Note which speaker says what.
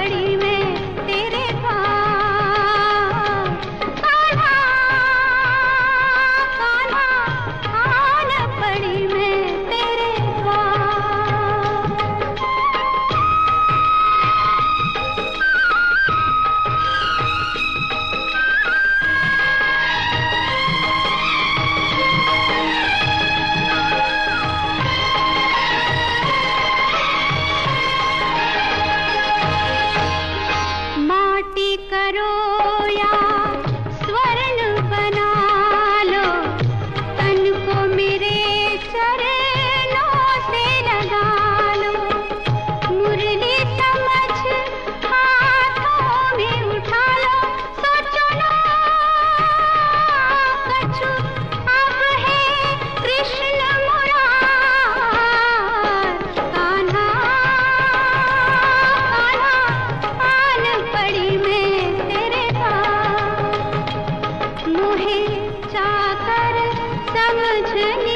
Speaker 1: बड़ी कुछ नहीं